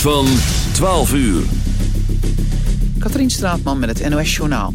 Van 12 uur. Katrien Straatman met het NOS Journaal.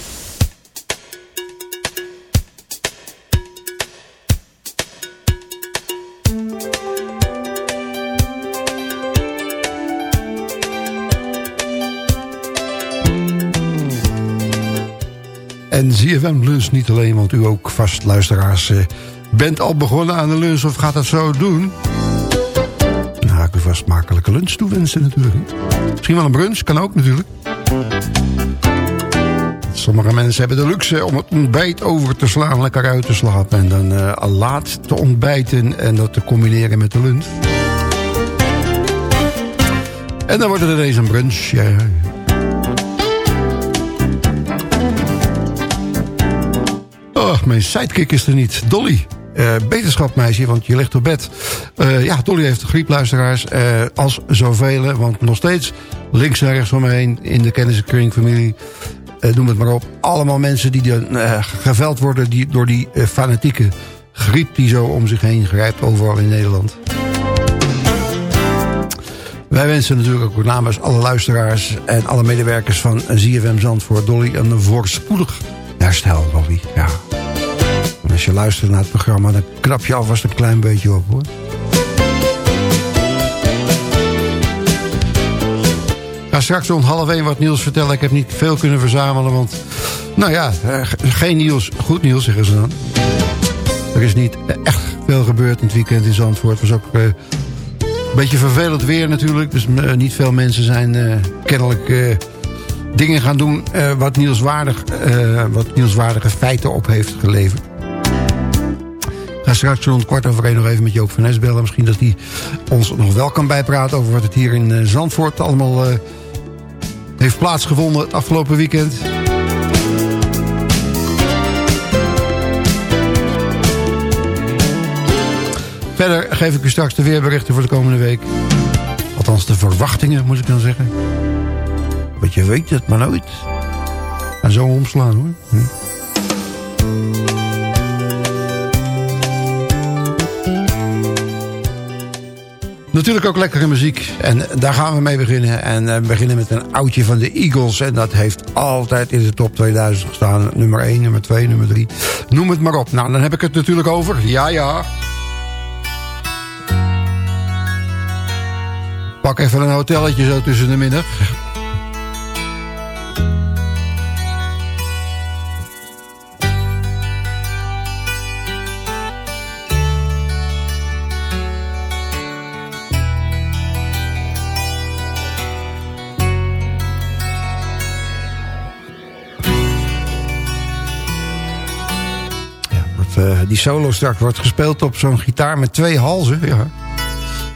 ZFM Lunch niet alleen, want u ook vast luisteraars... eh, bent al begonnen aan de lunch of gaat dat zo doen? Dan ga ik u vast smakelijke lunch toewensen natuurlijk. Misschien wel een brunch, kan ook natuurlijk. Sommige mensen hebben de luxe om het ontbijt over te slaan, lekker uit te slapen... en dan eh, laat te ontbijten en dat te combineren met de lunch. En dan wordt het ineens een brunch. Ja. Mijn sidekick is er niet. Dolly. eh beterschapmeisje, want je ligt op bed. Eh, ja, Dolly heeft griepluisteraars. eh als zoveel, want nog steeds links en rechts om me heen... in de kennissenkringfamilie, eh noem het maar op. Allemaal mensen die eh, geveld worden die, door die fanatieke griep... die zo om zich heen grijpt overal in Nederland. Wij wensen natuurlijk ook namens alle luisteraars... en alle medewerkers van ZFM Zandvoort... Dolly een voorspoedig herstel, Dolly. Ja. Als je luistert naar het programma... dan knap je alvast een klein beetje op, hoor. Ga straks rond half één wat nieuws vertellen. Ik heb niet veel kunnen verzamelen, want... Nou ja, eh, geen nieuws. Goed nieuws, zeggen ze dan. Er is niet echt veel gebeurd in het weekend in Zandvoort. Het was ook uh, een beetje vervelend weer natuurlijk. Dus uh, niet veel mensen zijn kennelijk dingen gaan doen... wat, wat nieuwswaardige feiten op heeft geleverd. Ga straks rond kwart over één nog even met Joop van Nes bellen. Misschien dat hij ons nog wel kan bijpraten... over wat het hier in Zandvoort allemaal heeft plaatsgevonden het afgelopen weekend... Verder geef ik u straks de weerberichten voor de komende week. Althans de verwachtingen, moet ik dan zeggen. Want je weet het maar nooit. En zo omslaan hoor. Hm. Natuurlijk ook lekkere muziek. En daar gaan we mee beginnen. En uh, we beginnen met een oudje van de Eagles. En dat heeft altijd in de top 2000 gestaan. Nummer 1, nummer 2, nummer 3. Noem het maar op. Nou, dan heb ik het natuurlijk over. Ja, ja. Pak even een hotelletje zo tussen de middag. Die solo straks wordt gespeeld op zo'n gitaar met twee halzen. Ja.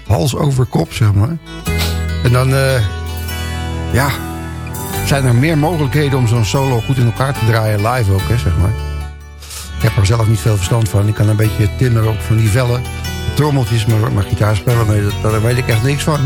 Hals over kop, zeg maar. En dan, uh, ja, zijn er meer mogelijkheden om zo'n solo goed in elkaar te draaien. Live ook, hè, zeg maar. Ik heb er zelf niet veel verstand van. Ik kan een beetje timmeren op van die vellen. Trommeltjes, maar, gitaar spelen, nee, daar weet ik echt niks van.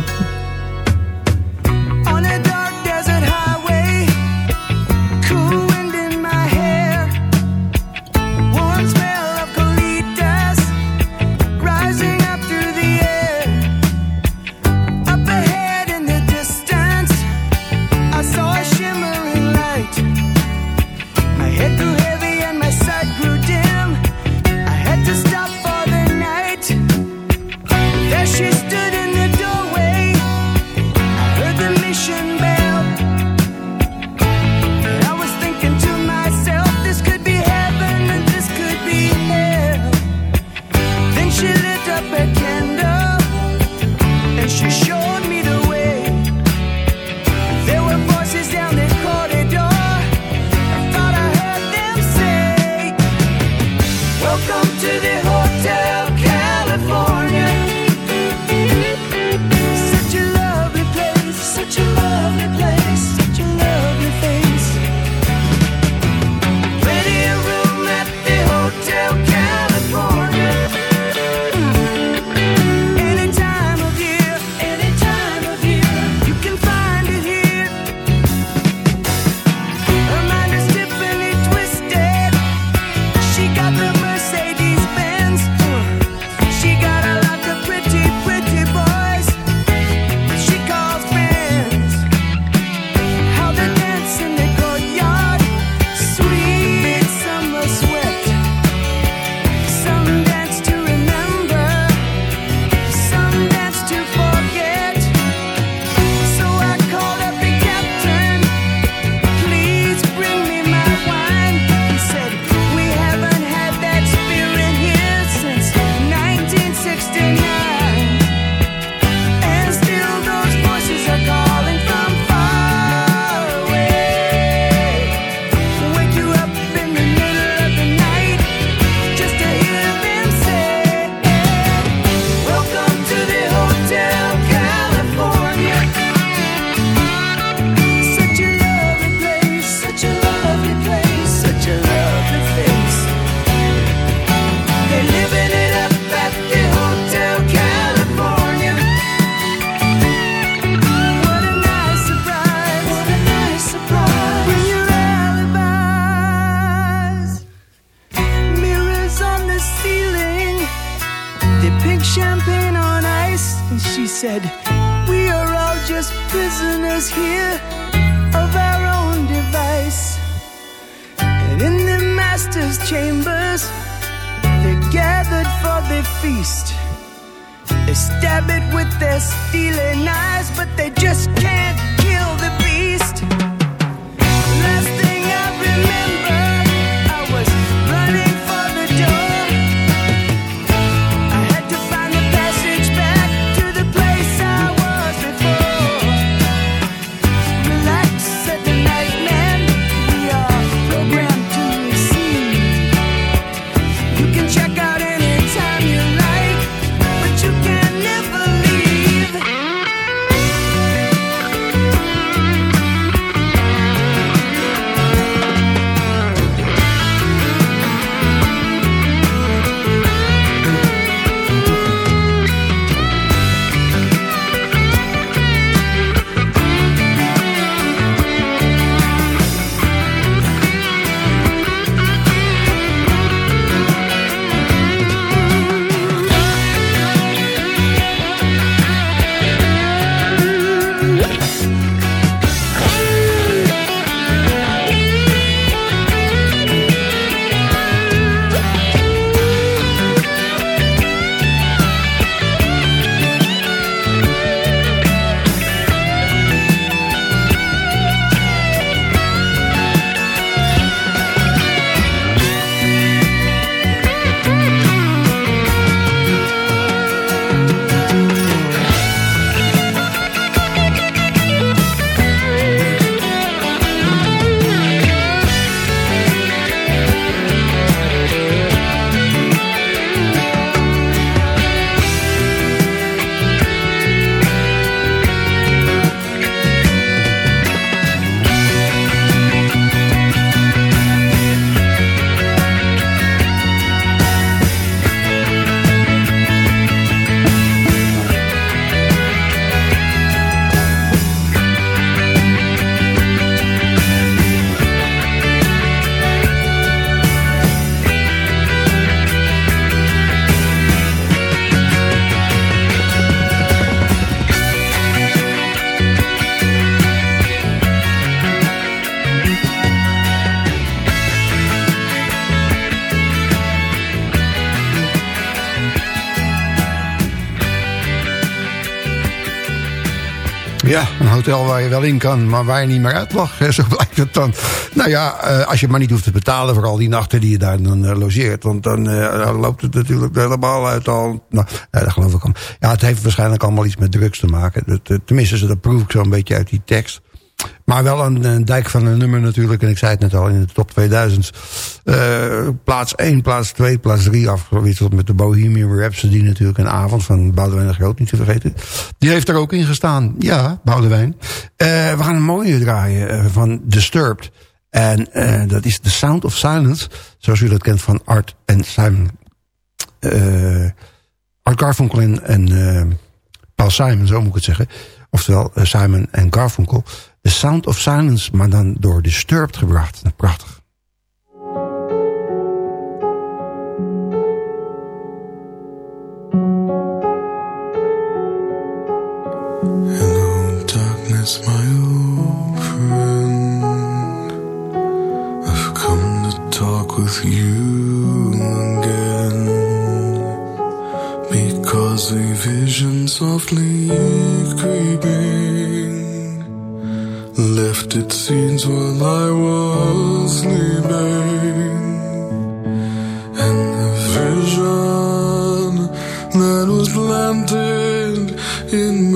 Hotel waar je wel in kan, maar waar je niet meer uit mag. Zo blijkt het dan. Nou ja, eh, als je maar niet hoeft te betalen voor al die nachten die je daar dan eh, logeert. Want dan eh, loopt het natuurlijk helemaal uit al. Nou, ja, dat geloof ik al. Ja, het heeft waarschijnlijk allemaal iets met drugs te maken. Tenminste, dat proef ik zo'n beetje uit die tekst. Maar wel een, een dijk van een nummer natuurlijk. En ik zei het net al, in de top 2000. eh, plaats 1, plaats 2, plaats 3 afgewisseld met de Bohemian Rhapsody natuurlijk. Een avond van Boudewijn de Groot, niet te vergeten. Die heeft er ook in gestaan. Ja, Boudewijn. Eh, we gaan een mooie draaien eh, van Disturbed. En dat is The Sound of Silence. Zoals u dat kent van Art en Simon. Art Garfunkel en, Paul Simon, zo moet ik het zeggen. Oftewel Simon en Garfunkel. The Sound of Silence, maar dan door Disturbed gebracht. Prachtig. Hello, darkness, my old friend. I've come to talk with you again. Because a vision softly creeping its scenes while I was sleeping. And the vision that was planted in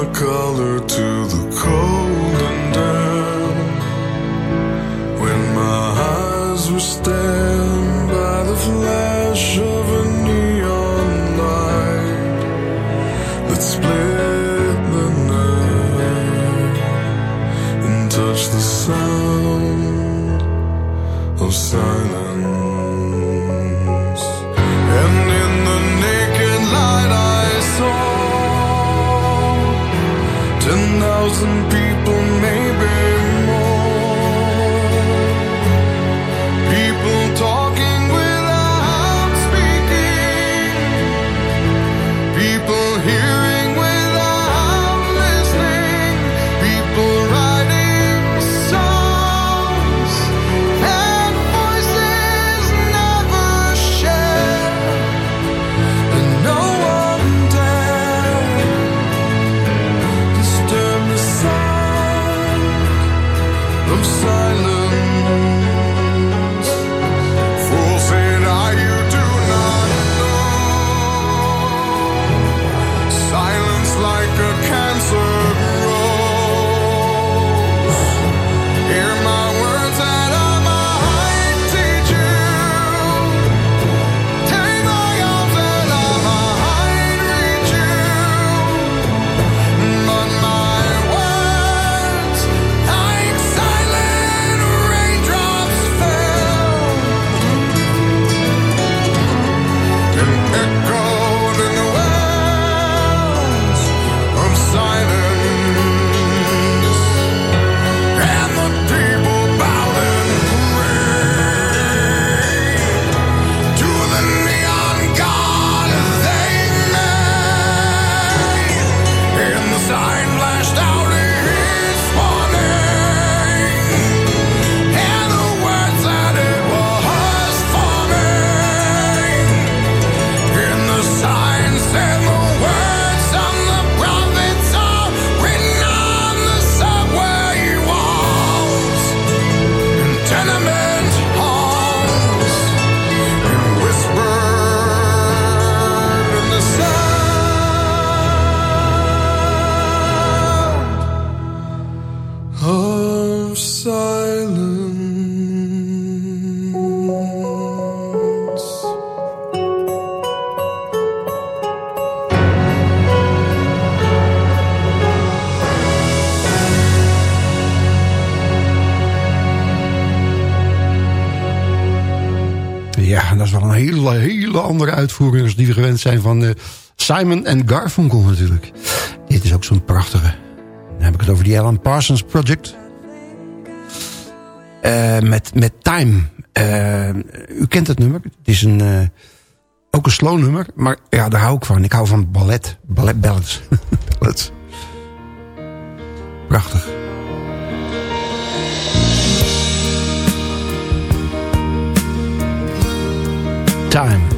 my color to the cold and damp. When my eyes were stained by the flash of a neon light that split the night and touched the sound of silence. And Ten thousand people zijn van eh, Simon en Garfunkel natuurlijk. Dit is ook zo'n prachtige. Dan heb ik het over die Alan Parsons Project. Eh, met, met Time. Eh, u kent het nummer. Het is een, ook een slow nummer. Maar ja, daar hou ik van. Ik hou van ballet. Ballet ballads. Prachtig. Time.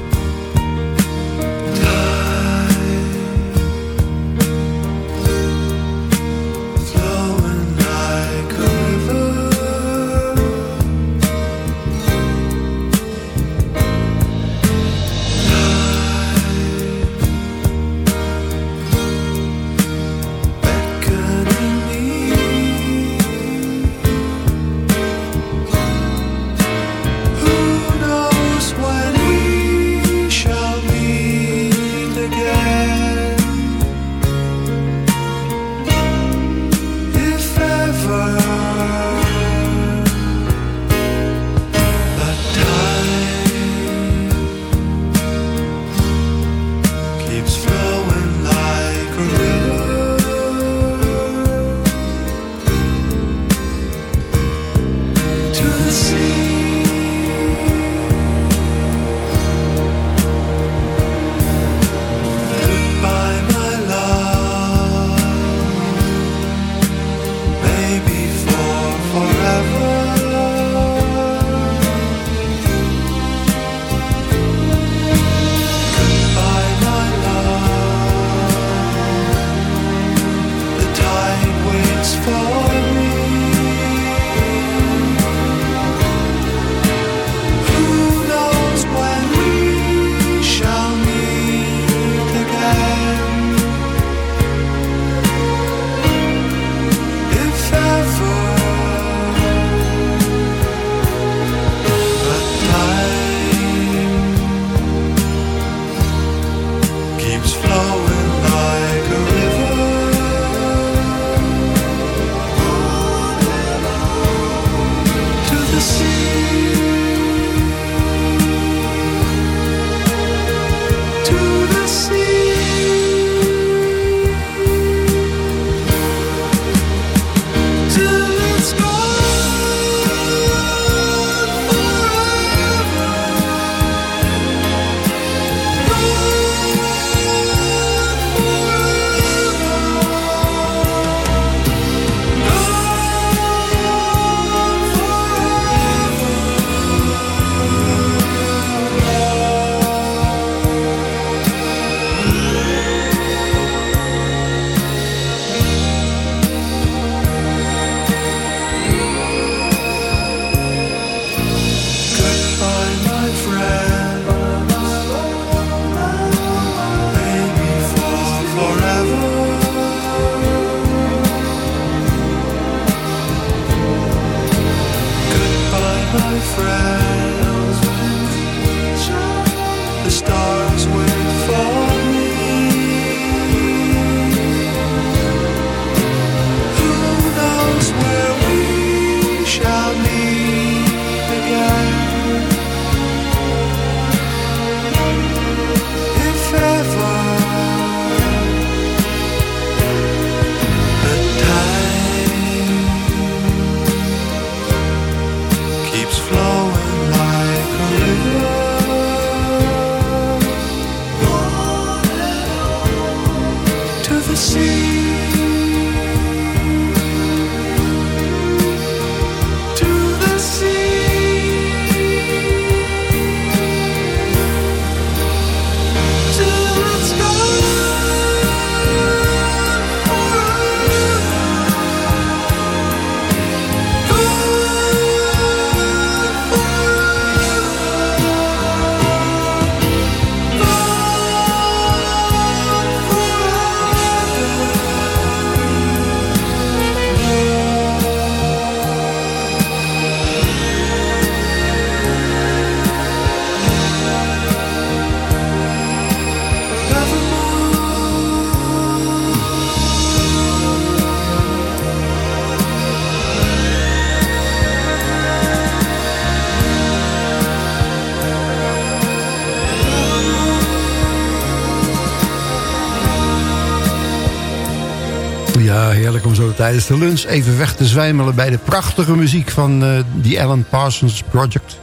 Heerlijk om zo tijdens de lunch even weg te zwijmelen... bij de prachtige muziek van uh, The Alan Parsons Project.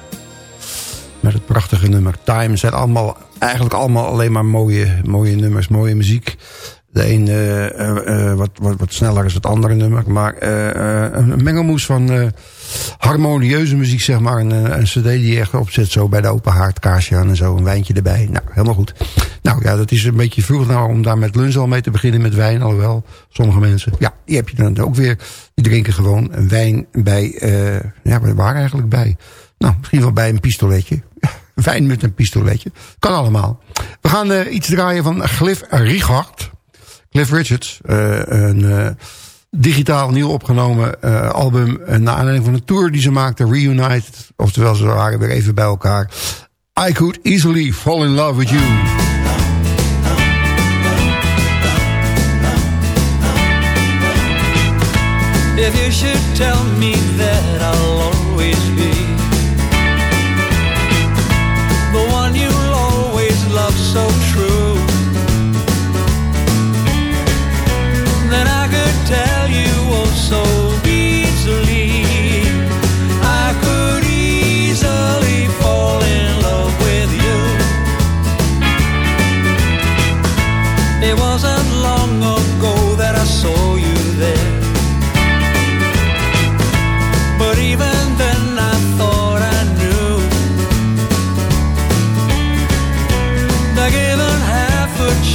Met het prachtige nummer Time. Zijn allemaal, eigenlijk allemaal alleen maar mooie, mooie nummers, mooie muziek. De een uh, uh, wat, wat, wat sneller is het andere nummer. Maar een mengelmoes van harmonieuze muziek, zeg maar. Een, een cd die je echt opzet zo bij de open haard, kaarsje aan en zo. Een wijntje erbij. Nou, helemaal goed. Nou ja, dat is een beetje vroeg nou om daar met lunch al mee te beginnen met wijn. Alhoewel, sommige mensen, ja, die heb je dan ook weer. Die drinken gewoon een wijn bij, ja, waar eigenlijk bij? Nou, misschien wel bij een pistoletje. wijn met een pistoletje. Kan allemaal. We gaan iets draaien van Cliff Richard. Cliff Richards. Uh, een digitaal nieuw opgenomen album. naar aanleiding van een tour die ze maakte. Reunited. Oftewel, ze waren weer even bij elkaar. I could easily fall in love with you. If you should tell me that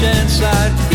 half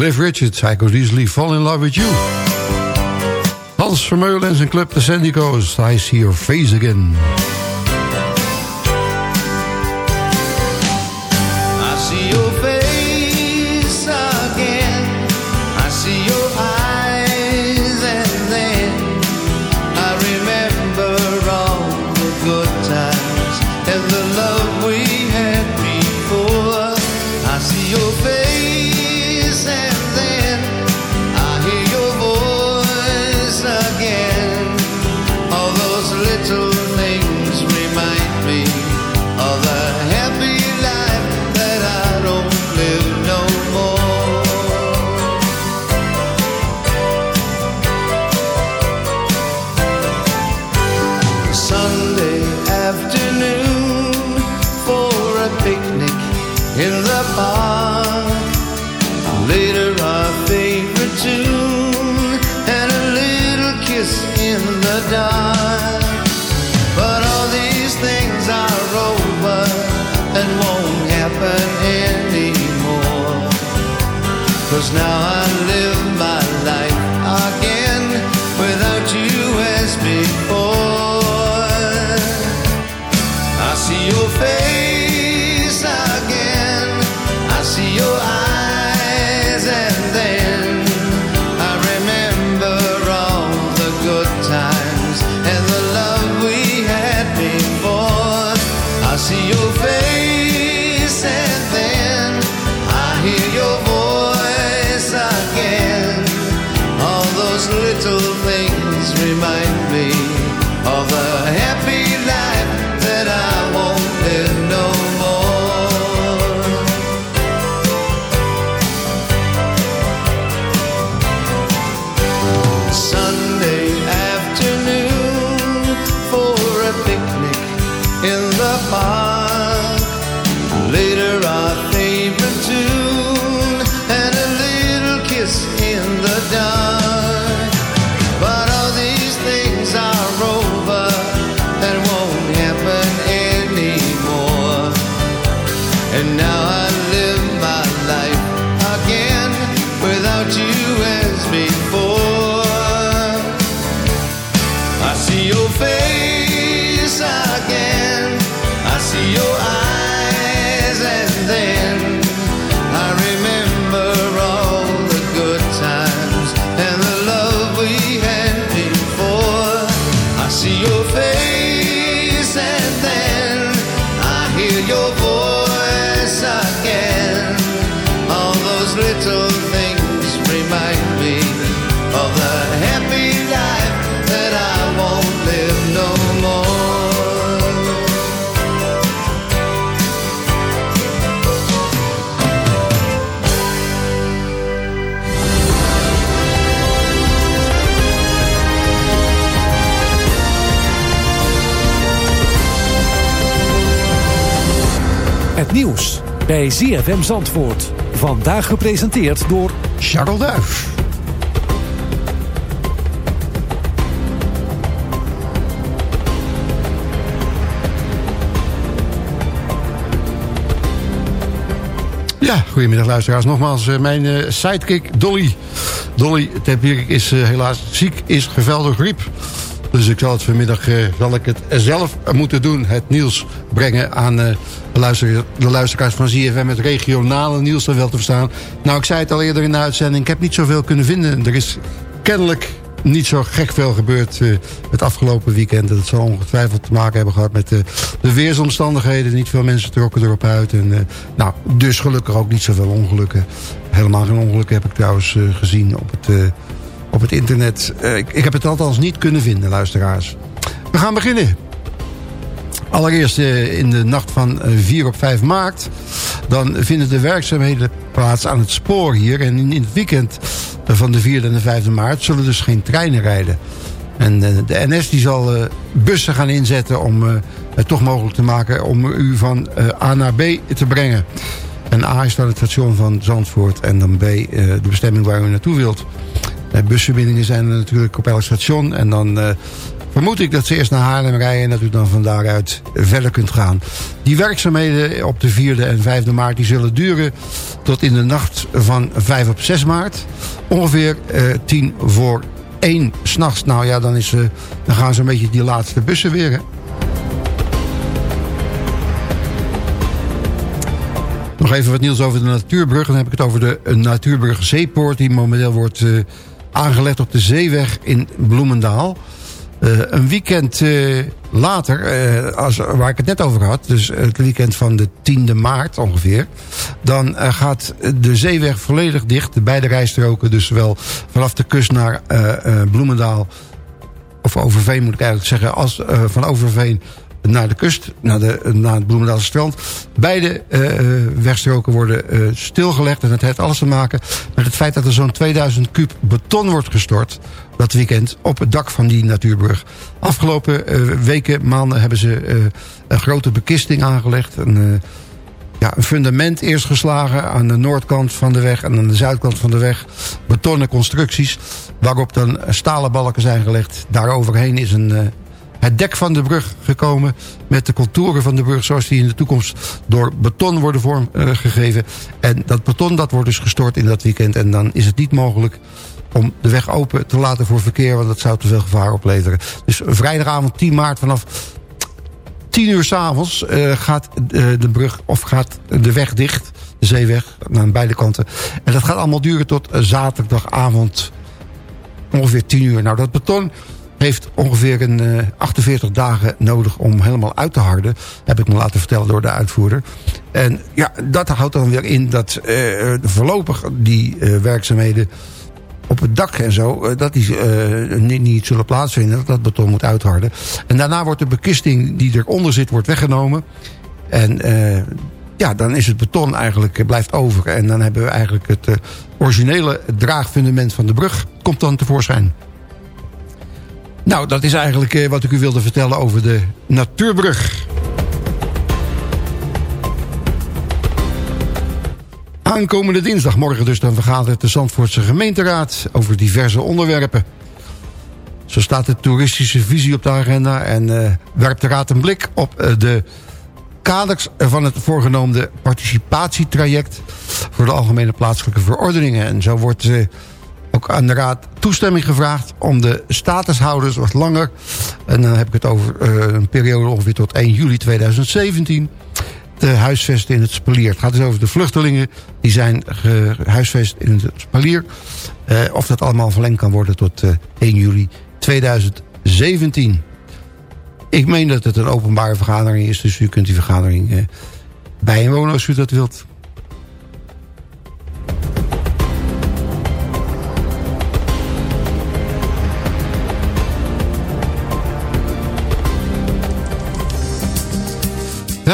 Cliff Richards, I could easily fall in love with you. Hans Vermeulen en zijn club The Sandy Coast. I see your face again. Het nieuws bij ZFM Zandvoort. Vandaag gepresenteerd door Charles Duif. Ja, goedemiddag luisteraars. Nogmaals, eh, mijn eh, sidekick Dolly. Dolly Tempierik is eh, helaas ziek, is geveld door griep. Dus ik zal het vanmiddag ik het zelf moeten doen. Het nieuws brengen aan de luisteraars van ZFM. Het regionale nieuws dan wel te verstaan. Nou, ik zei het al eerder in de uitzending. Ik heb niet zoveel kunnen vinden. Er is kennelijk niet zo gek veel gebeurd eh, het afgelopen weekend. Dat zal ongetwijfeld te maken hebben gehad met eh, de weersomstandigheden. Niet veel mensen trokken erop uit. En, eh, nou, dus gelukkig ook niet zoveel ongelukken. Helemaal geen ongelukken heb ik trouwens gezien op het, op het internet. Ik, ik heb het althans niet kunnen vinden, luisteraars. We gaan beginnen. Allereerst eh, in de nacht van eh, 4 op 5 maart. Dan vinden de werkzaamheden plaats aan het spoor hier. En in, het weekend eh, van de 4e en de 5e maart zullen dus geen treinen rijden. En eh, de NS die zal eh, bussen gaan inzetten om eh, het toch mogelijk te maken... om u van eh, A naar B te brengen. En A is dan het station van Zandvoort en dan B eh, de bestemming waar u naartoe wilt. Eh, busverbindingen zijn er natuurlijk op elk station. En dan eh, vermoed ik dat ze eerst naar Haarlem rijden... en dat u dan van daaruit verder kunt gaan. Die werkzaamheden op de 4e en 5e maart... die zullen duren tot in de nacht van 5 op 6 maart. Ongeveer eh 10 voor 1 s'nachts. Nou ja, dan, is, eh, dan gaan ze een beetje die laatste bussen weer. Nog even wat nieuws over de natuurbrug. Dan heb ik het over de natuurbrug Zeepoort... die momenteel wordt eh, aangelegd op de zeeweg in Bloemendaal. Eh, een weekend eh, later, eh, als, waar ik het net over had... dus het weekend van de 10e maart ongeveer... dan gaat de zeeweg volledig dicht. De beide rijstroken, dus zowel vanaf de kust naar Bloemendaal... of Overveen moet ik eigenlijk zeggen... als van Overveen naar de kust, naar, de, naar het Bloemendaalse strand. Beide wegstroken worden stilgelegd. En het heeft alles te maken met het feit dat er zo'n 2000 kuub beton wordt gestort... dat weekend op het dak van die natuurbrug. Afgelopen eh, weken, maanden hebben ze eh, een grote bekisting aangelegd. Een, eh, ja, een fundament eerst geslagen aan de noordkant van de weg... en aan de zuidkant van de weg betonnen constructies... waarop dan stalen balken zijn gelegd. Daaroverheen is een, het dek van de brug gekomen... met de contouren van de brug zoals die in de toekomst door beton worden vormgegeven. En dat beton dat wordt dus gestort in dat weekend... en dan is het niet mogelijk om de weg open te laten voor verkeer... want dat zou te veel gevaar opleveren. Dus vrijdagavond 10 maart vanaf 10 uur s'avonds uh, gaat uh, de brug of gaat de weg dicht. De zeeweg, aan beide kanten. En dat gaat allemaal duren tot zaterdagavond ongeveer 10 uur. Nou, dat beton heeft ongeveer een uh, 48 dagen nodig om helemaal uit te harden. Heb ik me laten vertellen door de uitvoerder. En ja, dat houdt dan weer in dat voorlopig die werkzaamheden op het dak en zo, eh, dat die uh, niet, zullen plaatsvinden. Dat beton moet uitharden. En daarna wordt de bekisting die eronder zit, wordt weggenomen. En uh, ja, dan is het beton eigenlijk, blijft over. En dan hebben we eigenlijk het originele draagfundament van de brug, komt dan tevoorschijn. Nou, dat is eigenlijk wat ik u wilde vertellen over de Natuurbrug. Aankomende dinsdag, morgen dus, dan vergadert de Zandvoortse gemeenteraad over diverse onderwerpen. Zo staat de toeristische visie op de agenda en uh, werpt de raad een blik op uh, de kaders van het voorgenomen participatietraject voor de algemene plaatselijke verordeningen. En zo wordt uh, ook aan de raad toestemming gevraagd om de statushouders wat langer, en dan heb ik het over een periode ongeveer tot 1 juli 2017 te huisvesten in het Spalier. Het gaat dus over de vluchtelingen die zijn gehuisvest in het Spalier. Uh, of dat allemaal verlengd kan worden tot uh, 1 juli 2017. Ik meen dat het een openbare vergadering is, dus u kunt die vergadering bijwonen als u dat wilt.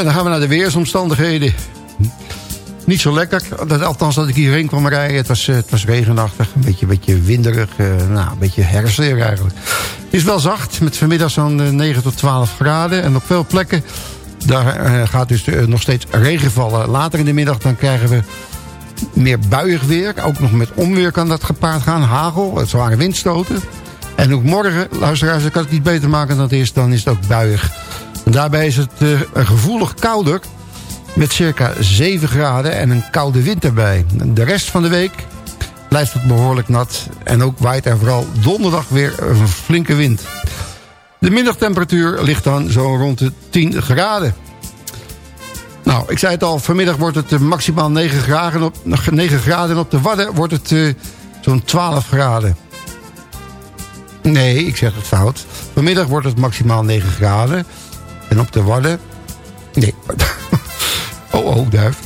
Dan gaan we naar de weersomstandigheden. Niet zo lekker. Dat, althans dat ik hierheen kwam rijden. Het was, het was regenachtig. Een beetje, beetje winderig. Uh, nou, een beetje herfstweer eigenlijk. Het is wel zacht. Met vanmiddag zo'n 9 tot 12 graden. En op veel plekken daar gaat dus nog steeds regen vallen. Later in de middag dan krijgen we meer buiig weer. Ook nog met onweer kan dat gepaard gaan. Hagel, zware windstoten. En ook morgen, luisteraars, kan het niet beter maken dan het is. Dan is het ook buiig. Daarbij is het uh, gevoelig kouder met circa 7 graden en een koude wind erbij. De rest van de week blijft het behoorlijk nat en ook waait er vooral donderdag weer een flinke wind. De middagtemperatuur ligt dan zo rond de 10 graden. Nou, ik zei het al, vanmiddag wordt het maximaal 9 graden. Op, 9 graden en op de Wadden wordt het uh, zo'n 12 graden. Nee, ik zeg het fout. Vanmiddag wordt het maximaal 9 graden. En op de Wadden... Nee. oh, oh, duif.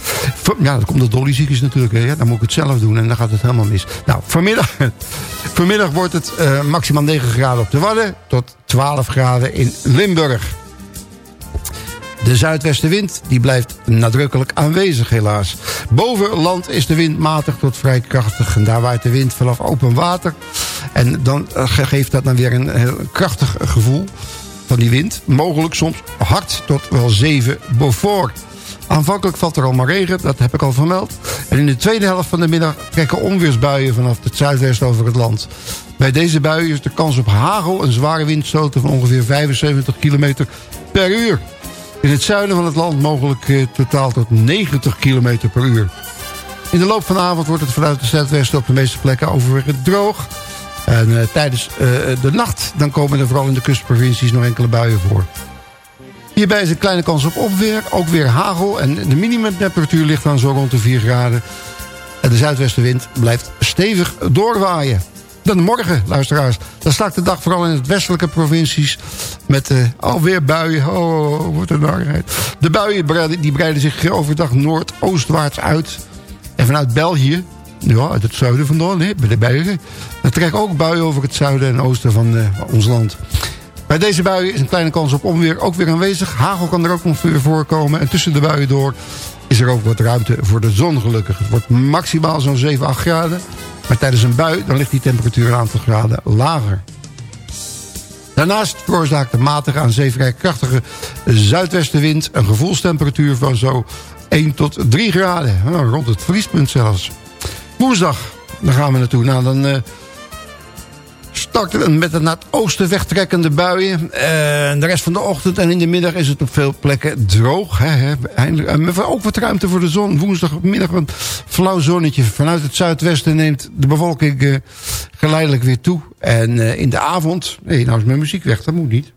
Ja, dan komt de Dolly ziek is natuurlijk. Hè. Dan moet ik het zelf doen en dan gaat het helemaal mis. Nou, vanmiddag, vanmiddag wordt het uh, maximaal 9 graden op de Wadden... tot 12 graden in Limburg. De zuidwestenwind die blijft nadrukkelijk aanwezig helaas. Boven land is de wind matig tot vrij krachtig. En daar waait de wind vanaf open water. En dan uh, geeft dat dan weer een heel krachtig gevoel van die wind. Mogelijk soms hard tot wel 7 Beaufort. Aanvankelijk valt er al maar regen, dat heb ik al vermeld. En in de tweede helft van de middag trekken onweersbuien vanaf het zuidwesten over het land. Bij deze buien is de kans op hagel en zware windstoten van ongeveer 75 km per uur. In het zuiden van het land mogelijk eh, totaal tot 90 km per uur. In de loop van de avond wordt het vanuit het zuidwesten op de meeste plekken overwegend droog. En uh, tijdens uh, de nacht dan komen er vooral in de kustprovincies nog enkele buien voor. Hierbij is een kleine kans op opweer, ook weer hagel. En de minimumtemperatuur ligt dan zo rond de 4 graden. En de zuidwestenwind blijft stevig doorwaaien. Dan morgen, luisteraars. Dan start de dag vooral in het westelijke provincies... met uh, alweer buien. Oh, wat een narigheid. De buien die breiden zich overdag noordoostwaarts uit. En vanuit België, ja, uit het zuiden vandaan, hè, bij de bergen... dan trekken ook buien over het zuiden en oosten van uh, ons land. Bij deze buien is een kleine kans op onweer ook weer aanwezig. Hagel kan er ook nog weer voorkomen. En tussen de buien door is er ook wat ruimte voor de zon gelukkig. Het wordt maximaal zo'n 7, 8 graden. Maar tijdens een bui dan ligt die temperatuur een aantal graden lager. Daarnaast veroorzaakt de matige aan zee vrij krachtige zuidwestenwind... een gevoelstemperatuur van zo 1 tot 3 graden. Rond het vriespunt zelfs. Woensdag, daar gaan we naartoe. Nou, dan uh, starten met de naar het oosten wegtrekkende buien. Eh, de rest van de ochtend en in de middag is het op veel plekken droog. Hè. Eindelijk, en met ook wat ruimte voor de zon. Woensdagmiddag een flauw zonnetje. Vanuit het zuidwesten neemt de bevolking eh, geleidelijk weer toe. En eh, in de avond... Nee, nou is mijn muziek weg, dat moet niet.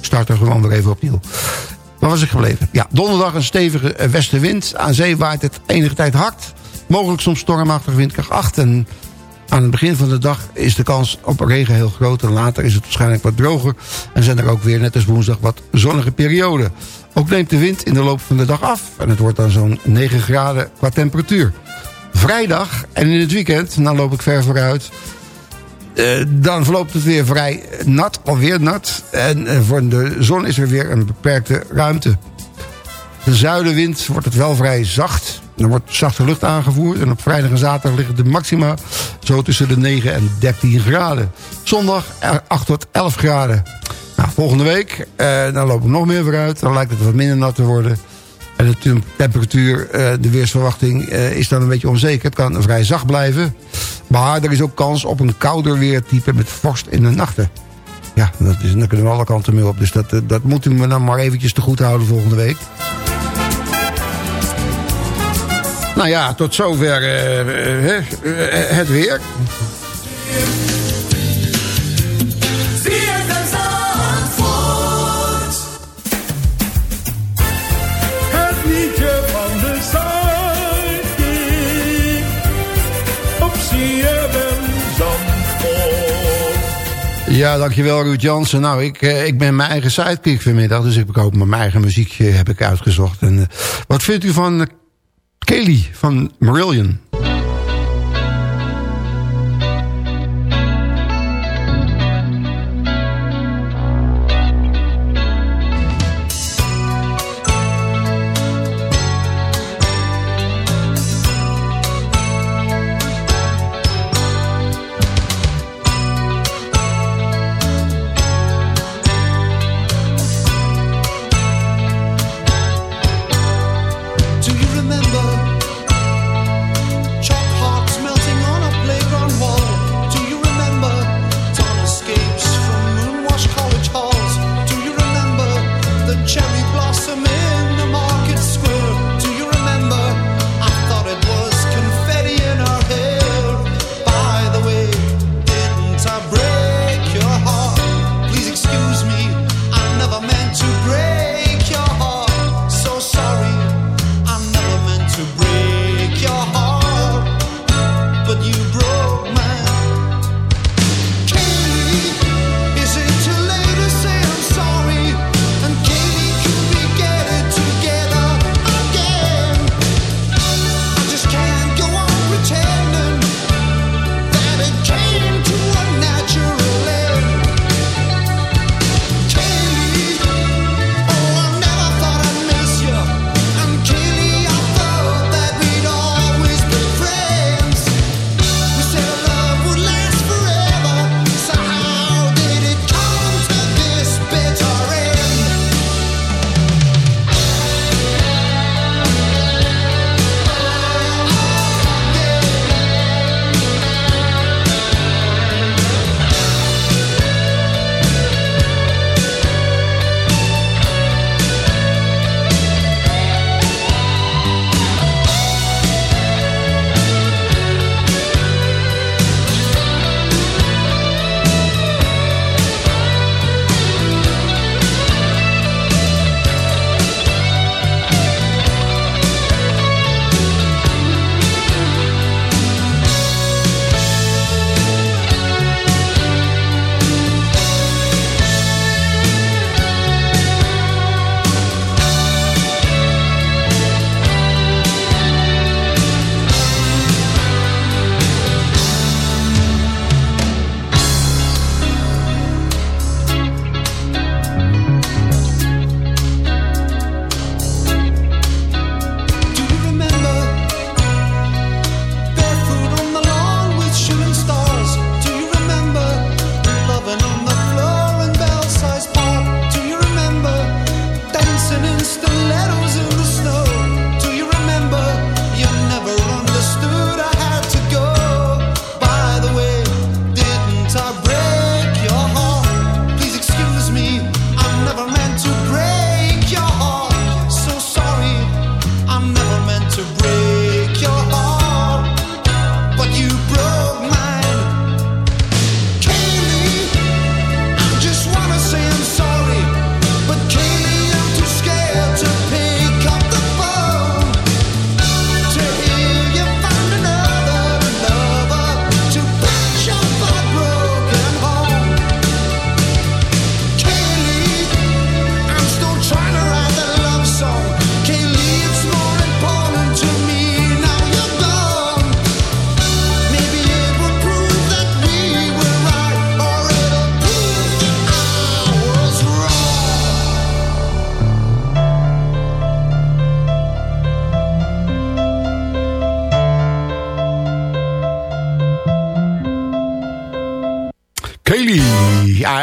Start er gewoon weer even opnieuw. Waar was ik gebleven? Ja, donderdag een stevige eh, westenwind. Aan zee waait het enige tijd hard. Mogelijk soms stormachtig windkracht 8. En aan het begin van de dag is de kans op regen heel groot. En later is het waarschijnlijk wat droger. En zijn er ook weer, net als woensdag, wat zonnige perioden. Ook neemt de wind in de loop van de dag af. En het wordt dan zo'n 9 graden qua temperatuur. Vrijdag en in het weekend, dan loop ik ver vooruit... Eh, dan verloopt het weer vrij nat, alweer nat. En eh, voor de zon is er weer een beperkte ruimte. De zuidenwind wordt het wel vrij zacht. Er wordt zachte lucht aangevoerd. En op vrijdag en zaterdag liggen de maxima zo tussen de 9 en 13 graden. Zondag eh, 8 tot 11 graden. Nou, volgende week, eh, dan lopen we nog meer vooruit. Dan lijkt het wat minder nat te worden. En de tem- temperatuur, eh, de weersverwachting eh, is dan een beetje onzeker. Het kan vrij zacht blijven. Maar er is ook kans op een kouder weertype met vorst in de nachten. Ja, dat is, daar kunnen we alle kanten mee op. Dus dat, eh, dat moeten we dan maar eventjes te goed houden volgende week. Nou ja, tot zover eh, het weer. Ja, dankjewel Ruud Jansen. Nou, ik, ik ben mijn eigen sidekick vanmiddag. Dus ik heb ook mijn eigen muziekje heb ik uitgezocht. En, wat vindt u van Kelly van Marillion?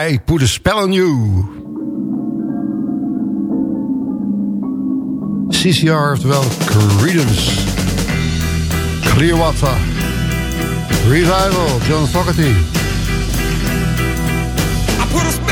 I Put a Spell on You. CCR, oftewel Credence. Clearwater. Revival, John Fogerty. I put a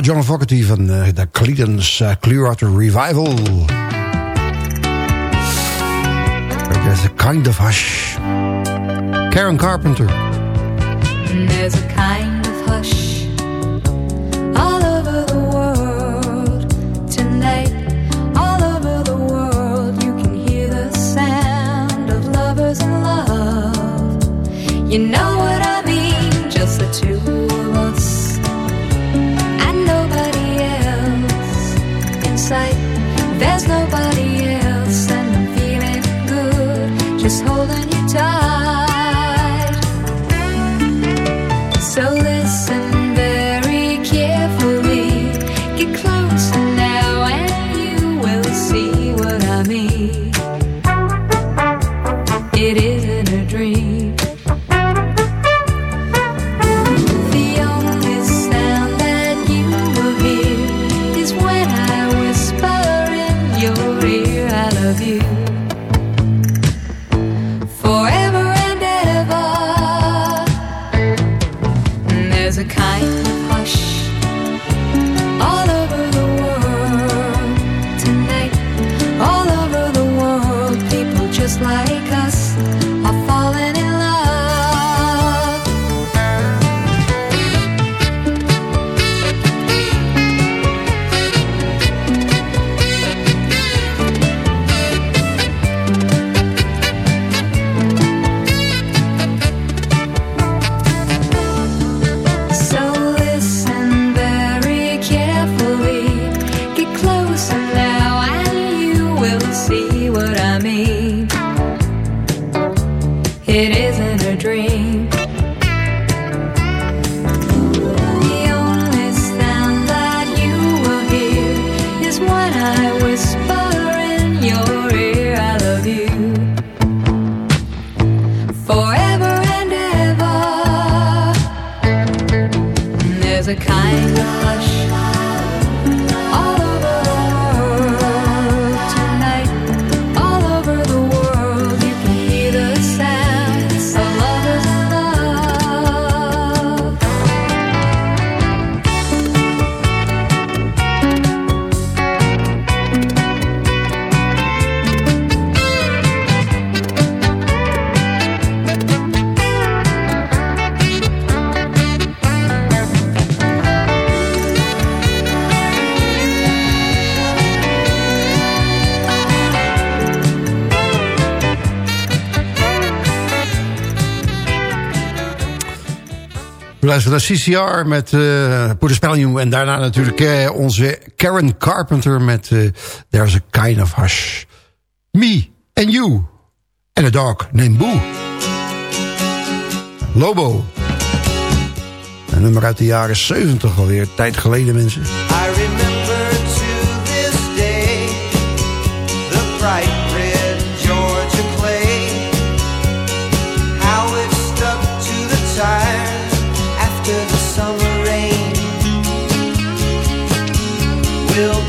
John Fogerty van eh, de Cleedence eh, Clearwater Revival. There's a kind of hush. Karen Carpenter. There's a kind just holding you tight. luisteren naar CCR met uh, En daarna natuurlijk eh, onze Karen Carpenter met eh, There's a Kind of Hush. Me and You. and a dog named Boo. Lobo. Een nummer uit de jaren 70 alweer. Tijd geleden mensen. I remember to this day the bright still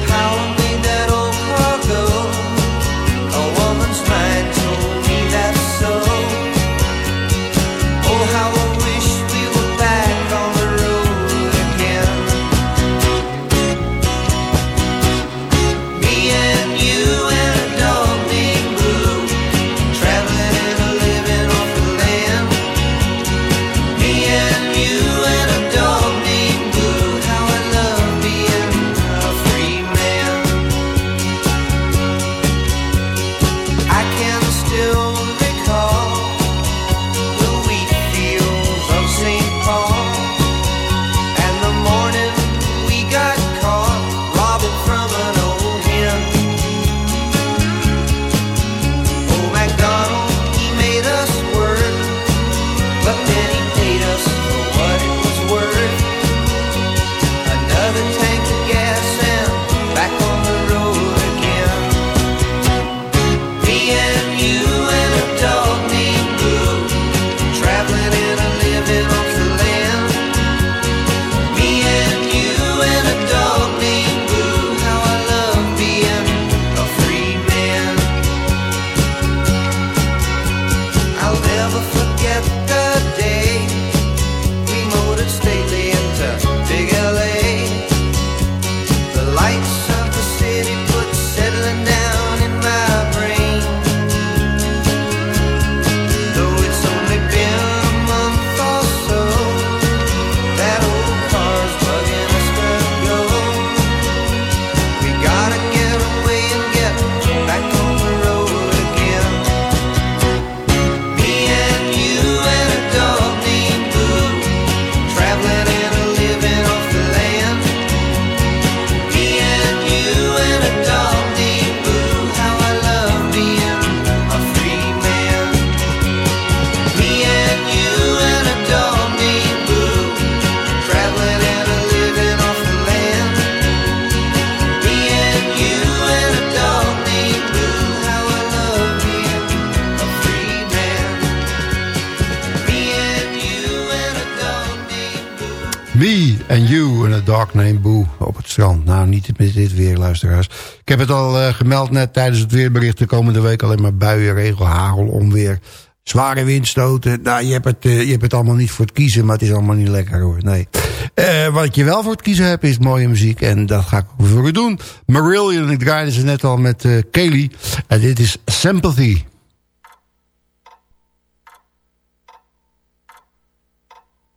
Ik heb het al uh, gemeld net tijdens het weerbericht. De komende week alleen maar buien, regel, hagel, onweer. Zware windstoten. Nou, je hebt, het, uh, je hebt het allemaal niet voor het kiezen, maar het is allemaal niet lekker hoor. Nee. Uh, wat je wel voor het kiezen hebt is mooie muziek. En dat ga ik ook voor u doen. Marillion, ik draaide ze net al met Kelly. En dit is Sympathy.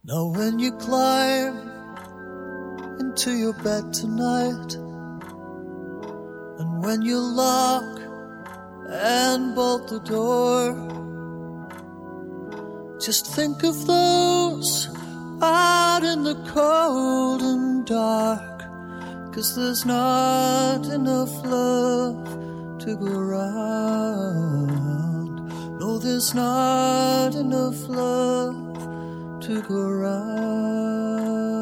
Now when you climb into your bed tonight And when you lock and bolt the door Just think of those out in the cold and dark Cause there's not enough love to go around No, there's not enough love to go around.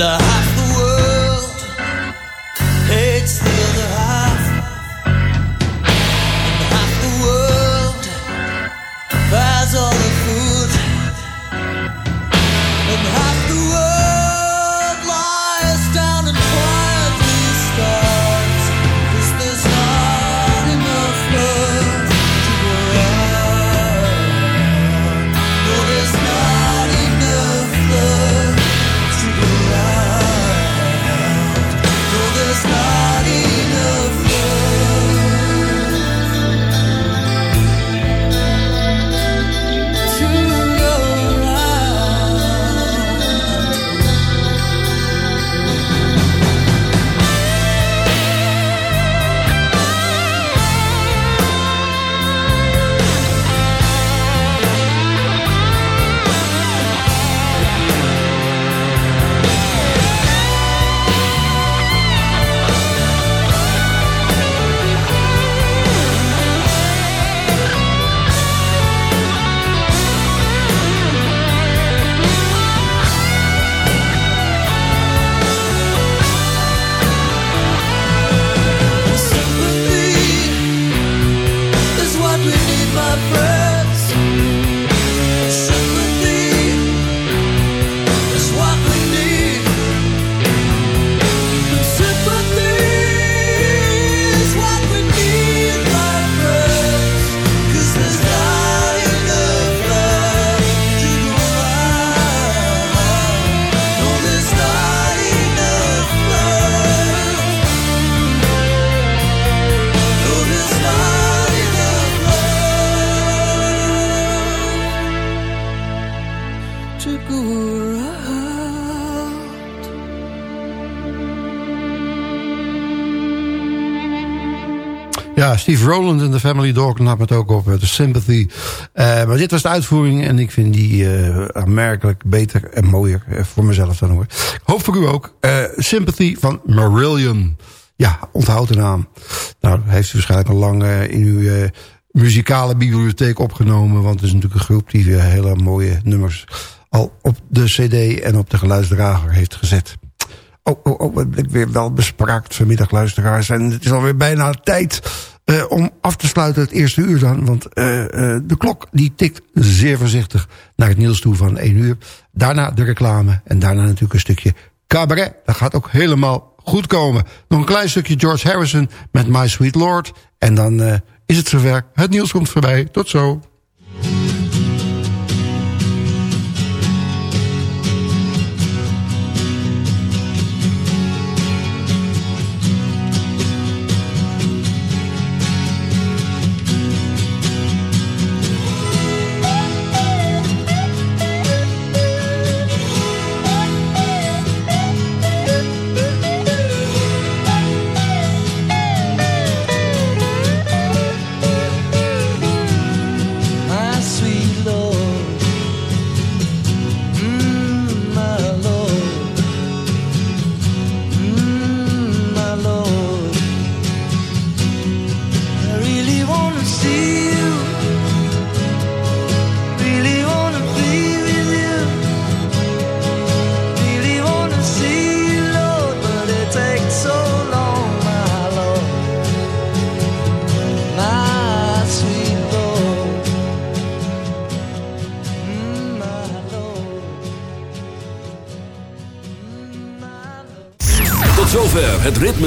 the world Steve Rowland en de Family Dog nam het ook op. De Sympathy. Eh, maar dit was de uitvoering. En ik vind die eh, aanmerkelijk beter en mooier. eh, voor mezelf dan hoor. Hoop voor u ook. Eh, Sympathy van Marillion. Ja, onthoud de naam. Nou, heeft u waarschijnlijk al lang eh, in uw eh, muzikale bibliotheek opgenomen. Want het is natuurlijk een groep die weer hele mooie nummers al op de cd en op de geluidsdrager heeft gezet. Oh, oh, oh, ben ik weer wel bespraakt vanmiddag, luisteraars. En het is alweer bijna tijd eh, om af te sluiten het eerste uur dan. Want eh, eh, de klok die tikt zeer voorzichtig naar het nieuws toe van 1 uur. Daarna de reclame en daarna natuurlijk een stukje cabaret. Dat gaat ook helemaal goed komen. Nog een klein stukje George Harrison met My Sweet Lord. En dan is het zover. Het nieuws komt voorbij. Tot zo.